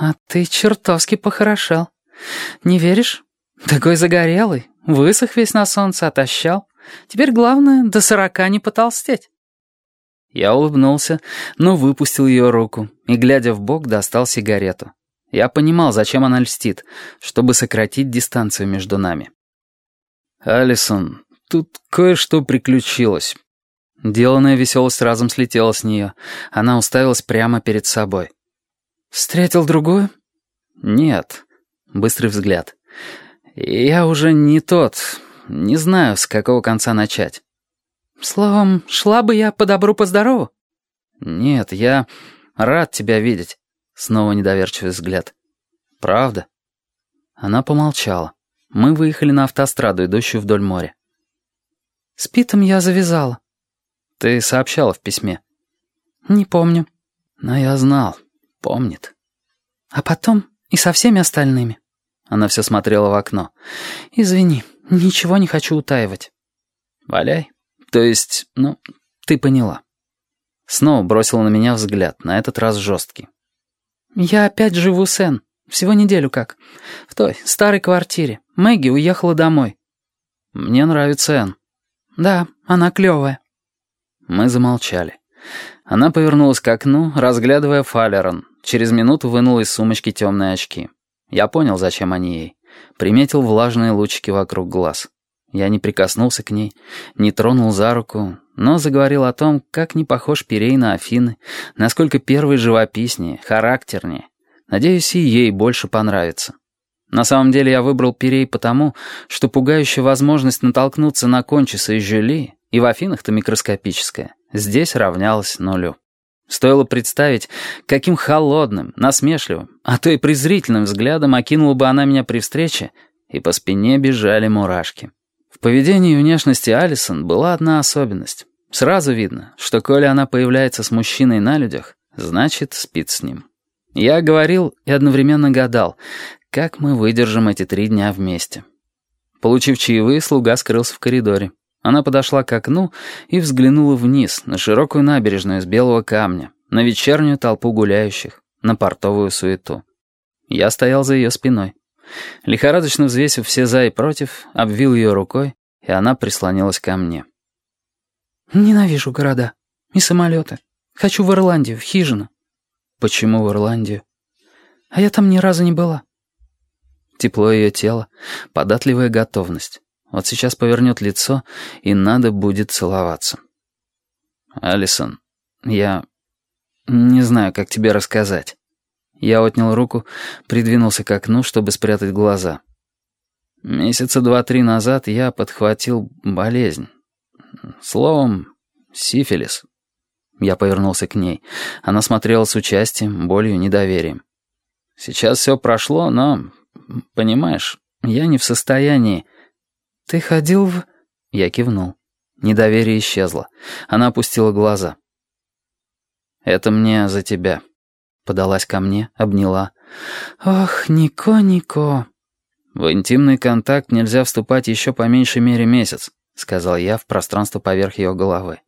«А ты чертовски похорошел. Не веришь? Такой загорелый, высох весь на солнце, отощал. Теперь главное, до сорока не потолстеть». Я улыбнулся, но выпустил ее руку и, глядя в бок, достал сигарету. Я понимал, зачем она льстит, чтобы сократить дистанцию между нами. «Алисон, тут кое-что приключилось». Деланная веселость разом слетела с нее. Она уставилась прямо перед собой. «Встретил другую?» «Нет». Быстрый взгляд. «Я уже не тот. Не знаю, с какого конца начать». «Словом, шла бы я по добру, по здорову?» «Нет, я рад тебя видеть». Снова недоверчивый взгляд. «Правда?» Она помолчала. Мы выехали на автостраду, идущую вдоль моря. «С Питом я завязала». «Ты сообщала в письме». «Не помню». «Но я знал. Помнит». «А потом и со всеми остальными». Она все смотрела в окно. «Извини, ничего не хочу утаивать». «Валяй». То есть, ну, ты поняла. Снова бросила на меня взгляд, на этот раз жесткий. «Я опять живу с Энн. Всего неделю как. В той старой квартире. Мэгги уехала домой». «Мне нравится Энн». «Да, она клевая». Мы замолчали. Она повернулась к окну, разглядывая Фалерон. Через минуту вынула из сумочки темные очки. Я понял, зачем они ей. Приметил влажные лучики вокруг глаз. Я не прикоснулся к ней, не тронул за руку, но заговорил о том, как не похож Пирей на Афины, насколько первый живописнее, характернее. Надеюсь, и ей больше понравится. На самом деле я выбрал Пирей потому, что пугающая возможность натолкнуться на Кончиса и Жюли, и в Афинах-то микроскопическая, здесь равнялась нулю. Стоило представить, каким холодным, насмешливым, а то и презрительным взглядом окинула бы она меня при встрече, и по спине бежали мурашки. В поведении и внешности Алисон была одна особенность. Сразу видно, что коли она появляется с мужчиной на людях, значит, спит с ним. Я говорил и одновременно гадал, как мы выдержим эти три дня вместе. Получив чаевые, слуга скрылся в коридоре. Она подошла к окну и взглянула вниз, на широкую набережную из белого камня, на вечернюю толпу гуляющих, на портовую суету. Я стоял за ее спиной. Лихорадочно взвесив все за и против, обвил ее рукой, и она прислонилась ко мне. «Ненавижу города и самолеты. Хочу в Ирландию, в хижину». «Почему в Ирландию?» «А я там ни разу не была». Тепло ее тела, податливая готовность. Вот сейчас повернет лицо, и надо будет целоваться. «Алисон, я не знаю, как тебе рассказать». Я отнял руку, придвинулся к окну, чтобы спрятать глаза. Месяца два-три назад я подхватил болезнь. Словом, сифилис. Я повернулся к ней. Она смотрела с участием, болью, недоверием. Сейчас все прошло, но, понимаешь, я не в состоянии... «Ты ходил в...» Я кивнул. Недоверие исчезло. Она опустила глаза. «Это мне за тебя». Подалась ко мне, обняла. «Ох, Нико, Нико». «В интимный контакт нельзя вступать еще по меньшей мере месяц», сказал я в пространство поверх ее головы.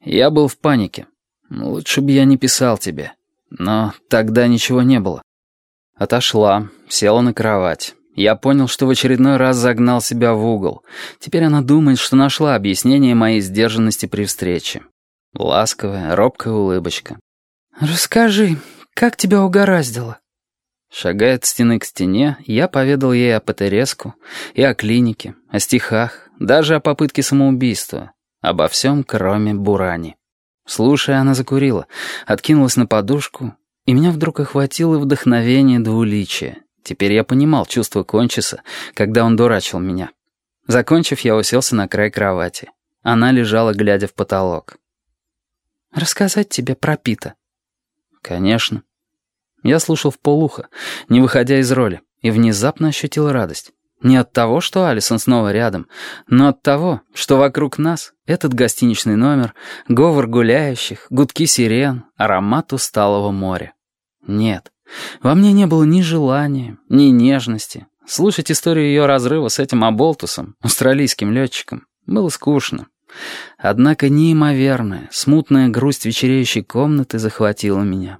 «Я был в панике. Лучше бы я не писал тебе. Но тогда ничего не было». Отошла, села на кровать. Я понял, что в очередной раз загнал себя в угол. Теперь она думает, что нашла объяснение моей сдержанности при встрече. Ласковая, робкая улыбочка. «Расскажи, как тебя угораздило?» Шагая от стены к стене, я поведал ей о Патереску и о клинике, о стихах, даже о попытке самоубийства, обо всем, кроме Бурани. Слушая, она закурила, откинулась на подушку, и меня вдруг охватило вдохновение двуличия. Теперь я понимал чувство Кончиса, когда он дурачил меня. Закончив, я уселся на край кровати. Она лежала, глядя в потолок. «Рассказать тебе про Пита?» «Конечно». Я слушал в полухо, не выходя из роли, и внезапно ощутил радость. Не от того, что Алисон снова рядом, но от того, что вокруг нас этот гостиничный номер, говор гуляющих, гудки сирен, аромат усталого моря. Нет, во мне не было ни желания, ни нежности. Слушать историю ее разрыва с этим оболтусом, австралийским летчиком, было скучно. Однако неимоверная, смутная грусть вечереющей комнаты захватила меня.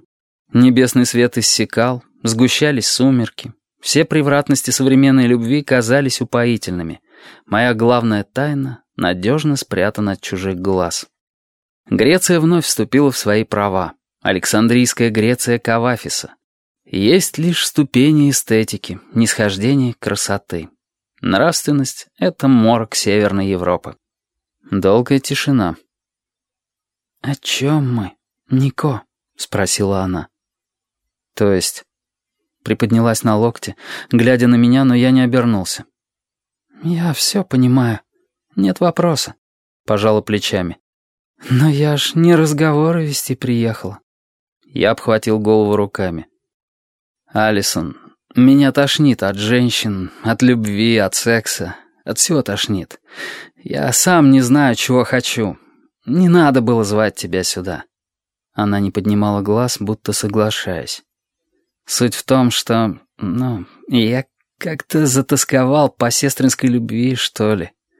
Небесный свет иссякал, Сгущались сумерки. Все превратности современной любви казались упоительными. Моя главная тайна надежно спрятана от чужих глаз. Греция вновь вступила в свои права. Александрийская Греция Кавафиса. Есть лишь ступени эстетики, нисхождение красоты. Нравственность — это морг Северной Европы. Долгая тишина. «О чем мы, Нико?» — спросила она. «То есть?» Приподнялась на локте, глядя на меня, но я не обернулся. «Я все понимаю. Нет вопроса», — пожала плечами. «Но я ж не разговоры вести приехала». Я обхватил голову руками. «Алисон, меня тошнит от женщин, от любви, от секса, от всего тошнит. Я сам не знаю, чего хочу. Не надо было звать тебя сюда». Она не поднимала глаз, будто соглашаясь. «Суть в том, что, ну, я как-то затасковал по сестринской любви, что ли».